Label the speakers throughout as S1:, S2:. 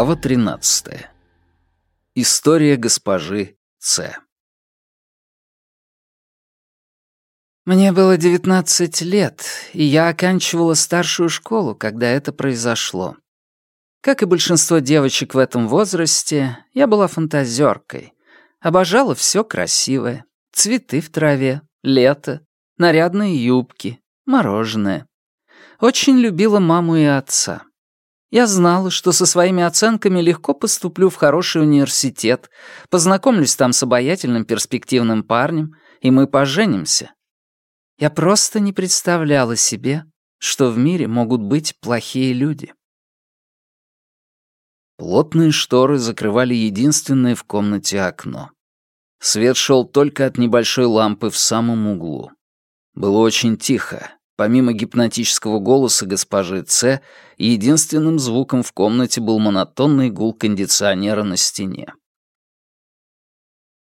S1: Глава 13. История госпожи Ц.
S2: Мне было 19 лет, и я оканчивала старшую школу, когда это произошло. Как и большинство девочек в этом возрасте, я была фантазеркой. Обожала все красивое. Цветы в траве, лето, нарядные юбки, мороженое. Очень любила маму и отца. Я знала, что со своими оценками легко поступлю в хороший университет, познакомлюсь там с обаятельным перспективным парнем, и мы поженимся. Я просто не представляла себе, что в мире могут быть плохие люди.
S1: Плотные шторы закрывали единственное в комнате окно. Свет шел только от небольшой лампы в самом углу. Было очень тихо, Помимо гипнотического голоса госпожи Ц, единственным звуком в комнате был монотонный гул кондиционера на стене.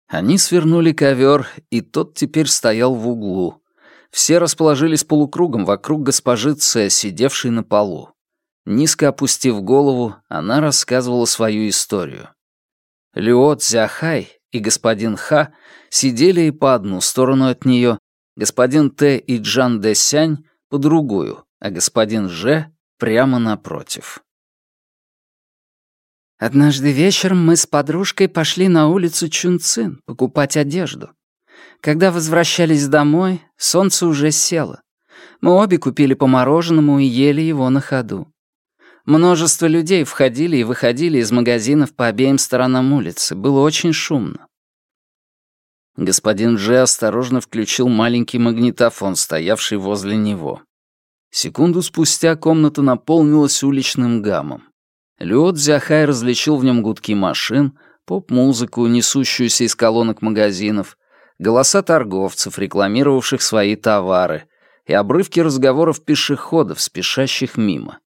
S1: Они свернули ковер, и тот теперь стоял в углу. Все расположились полукругом вокруг госпожи Ц, сидевшей на полу. Низко опустив голову, она рассказывала свою историю. Люо Цзяхай и господин Ха сидели и по одну сторону от нее, господин Т и Джан Дэ Сянь по другую, а господин Ж прямо напротив.
S2: Однажды вечером мы с подружкой пошли на улицу Чунцин покупать одежду. Когда возвращались домой, солнце уже село. Мы обе купили по мороженому и ели его на ходу. Множество людей входили и выходили из магазинов по обеим сторонам улицы. Было очень шумно.
S1: Господин Дже осторожно включил маленький магнитофон, стоявший возле него. Секунду спустя комната наполнилась уличным гамом. Люо Цзяхай различил в нем гудки машин, поп-музыку, несущуюся из колонок магазинов, голоса торговцев, рекламировавших свои товары, и обрывки разговоров пешеходов, спешащих мимо.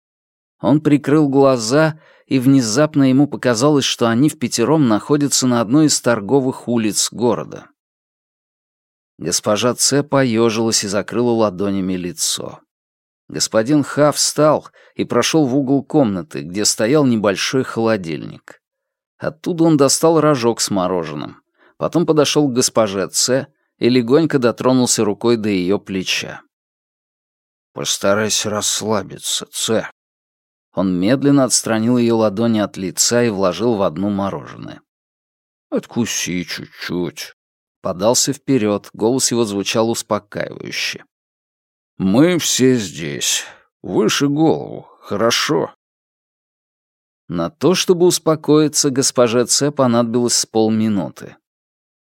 S1: Он прикрыл глаза, и внезапно ему показалось, что они в пятером находятся на одной из торговых улиц города. Госпожа Ц поежилась и закрыла ладонями лицо. Господин Ха встал и прошел в угол комнаты, где стоял небольшой холодильник. Оттуда он достал рожок с мороженым. Потом подошел к госпоже Ц и легонько дотронулся рукой до ее плеча. «Постарайся расслабиться, Ц». Он медленно отстранил ее ладони от лица и вложил в одну мороженое. «Откуси чуть-чуть подался вперед, голос его звучал успокаивающе. «Мы все здесь. Выше голову. Хорошо». На то, чтобы успокоиться, госпоже Ц понадобилось с полминуты.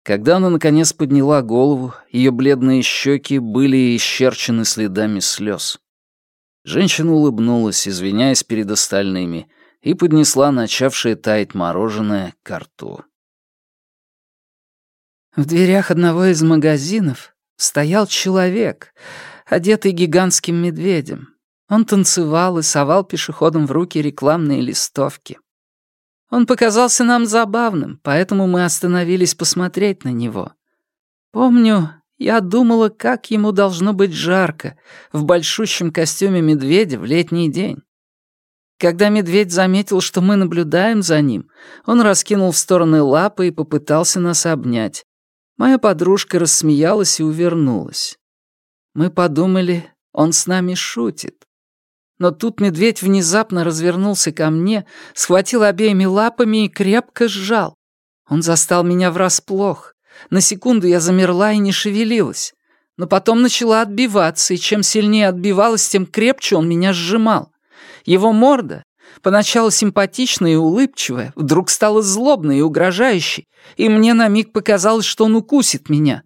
S1: Когда она наконец подняла голову, ее бледные щеки были исчерчены следами слез. Женщина улыбнулась, извиняясь перед остальными, и поднесла начавшее таять мороженое к рту.
S2: В дверях одного из магазинов стоял человек, одетый гигантским медведем. Он танцевал и совал пешеходам в руки рекламные листовки. Он показался нам забавным, поэтому мы остановились посмотреть на него. Помню, я думала, как ему должно быть жарко в большущем костюме медведя в летний день. Когда медведь заметил, что мы наблюдаем за ним, он раскинул в стороны лапы и попытался нас обнять. Моя подружка рассмеялась и увернулась. Мы подумали, он с нами шутит. Но тут медведь внезапно развернулся ко мне, схватил обеими лапами и крепко сжал. Он застал меня врасплох. На секунду я замерла и не шевелилась. Но потом начала отбиваться, и чем сильнее отбивалась, тем крепче он меня сжимал. Его морда, Поначалу симпатичная и улыбчивая, вдруг стала злобной и угрожающей, и мне на миг показалось, что он укусит меня.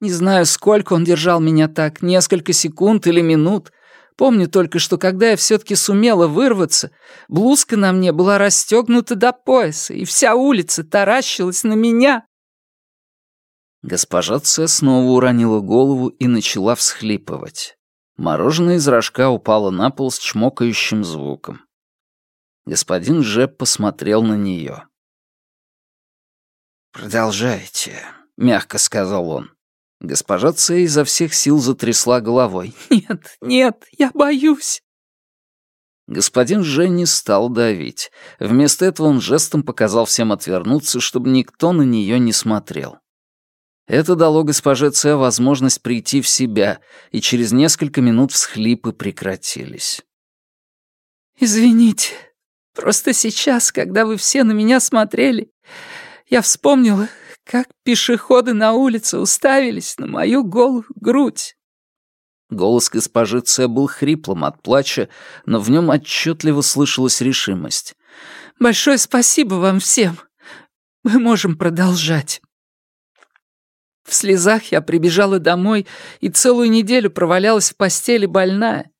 S2: Не знаю, сколько он держал меня так, несколько секунд или минут. Помню только, что когда я все-таки сумела вырваться, блузка на мне была расстегнута до пояса, и вся улица таращилась на меня.
S1: Госпожа Ц снова уронила голову и начала всхлипывать. Мороженое из рожка упало на пол с чмокающим звуком. Господин Жеп посмотрел на нее. «Продолжайте», — мягко сказал он. Госпожа Цей изо всех сил затрясла головой.
S2: «Нет, нет, я боюсь».
S1: Господин Же не стал давить. Вместо этого он жестом показал всем отвернуться, чтобы никто на нее не смотрел. Это дало госпоже Ц возможность прийти в себя, и через несколько минут всхлипы прекратились.
S2: «Извините, просто сейчас, когда вы все на меня смотрели, я вспомнила, как пешеходы на улице уставились на мою голую грудь».
S1: Голос госпожи Ц был хриплым от плача, но в нем отчетливо слышалась решимость.
S2: «Большое спасибо вам всем. Мы можем продолжать». В слезах я прибежала домой и целую неделю провалялась в постели больная.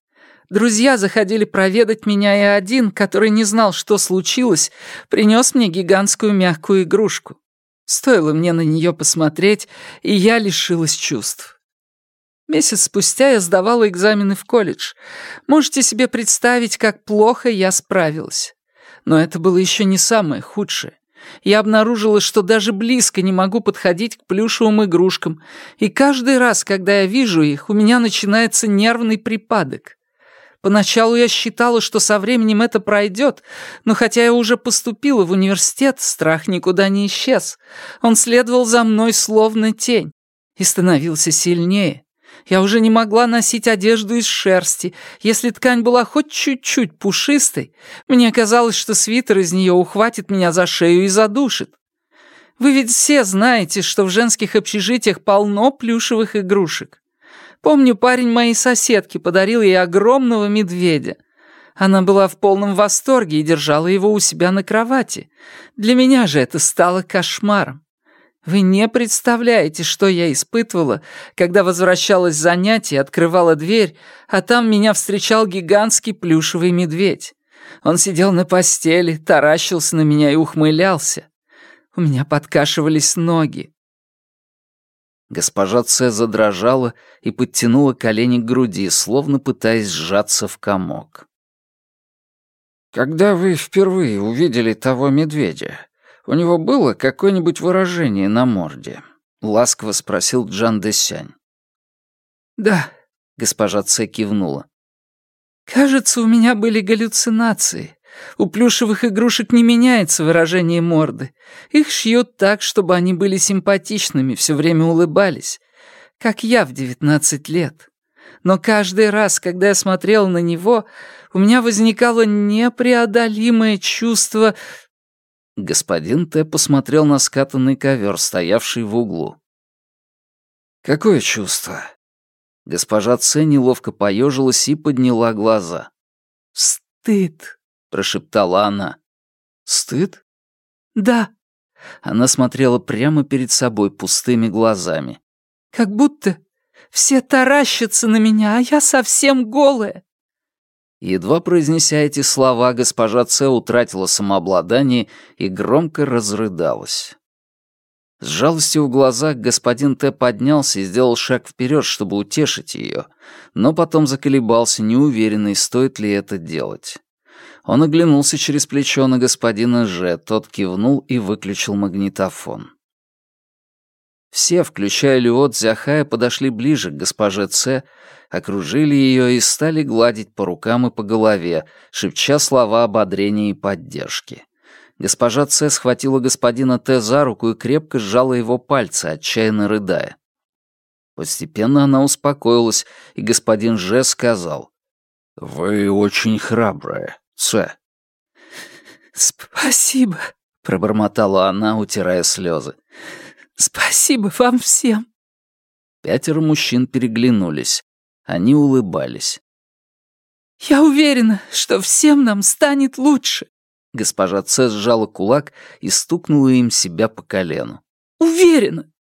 S2: Друзья заходили проведать меня, и один, который не знал, что случилось, принес мне гигантскую мягкую игрушку. Стоило мне на нее посмотреть, и я лишилась чувств. Месяц спустя я сдавала экзамены в колледж. Можете себе представить, как плохо я справилась. Но это было еще не самое худшее я обнаружила, что даже близко не могу подходить к плюшевым игрушкам, и каждый раз, когда я вижу их, у меня начинается нервный припадок. Поначалу я считала, что со временем это пройдет, но хотя я уже поступила в университет, страх никуда не исчез. Он следовал за мной словно тень и становился сильнее. Я уже не могла носить одежду из шерсти. Если ткань была хоть чуть-чуть пушистой, мне казалось, что свитер из нее ухватит меня за шею и задушит. Вы ведь все знаете, что в женских общежитиях полно плюшевых игрушек. Помню, парень моей соседки подарил ей огромного медведя. Она была в полном восторге и держала его у себя на кровати. Для меня же это стало кошмаром. Вы не представляете, что я испытывала, когда возвращалась с занятий, открывала дверь, а там меня встречал гигантский плюшевый медведь. Он сидел на постели, таращился на меня и ухмылялся. У меня подкашивались ноги.
S1: Госпожа Ц задрожала и подтянула колени к груди, словно пытаясь сжаться в комок. «Когда вы впервые увидели того медведя, у него было какое-нибудь выражение на морде?» — ласково спросил Джан Десянь.
S2: «Да», — госпожа Ц кивнула. «Кажется, у меня были галлюцинации. У плюшевых игрушек не меняется выражение морды. Их шьют так, чтобы они были симпатичными, все время улыбались. Как я в девятнадцать лет. Но каждый раз, когда я смотрел на него, у меня возникало непреодолимое чувство
S1: Господин Т. посмотрел на скатанный ковер, стоявший в углу. «Какое чувство?» Госпожа Ц. неловко поежилась и подняла глаза.
S2: «Стыд», —
S1: прошептала она. «Стыд?»
S2: «Да».
S1: Она смотрела прямо перед собой пустыми глазами.
S2: «Как будто все таращатся на меня, а я совсем голая.
S1: Едва произнеся эти слова, госпожа Ц утратила самообладание и громко разрыдалась. С жалостью в глазах господин Т поднялся и сделал шаг вперед, чтобы утешить ее, но потом заколебался, неуверенный, стоит ли это делать. Он оглянулся через плечо на господина Ж, тот кивнул и выключил магнитофон. Все, включая Люот Зяхая, подошли ближе к госпоже Ц, окружили ее и стали гладить по рукам и по голове, шепча слова ободрения и поддержки. Госпожа Ц схватила господина Т за руку и крепко сжала его пальцы, отчаянно рыдая. Постепенно она успокоилась, и господин Ж сказал, «Вы очень храбрая, Ц».
S2: «Спасибо», —
S1: пробормотала она, утирая слезы.
S2: «Спасибо вам всем».
S1: Пятеро мужчин переглянулись. Они улыбались.
S2: «Я уверена, что всем нам станет лучше».
S1: Госпожа Ц сжала кулак и стукнула им себя по колену.
S2: «Уверена!»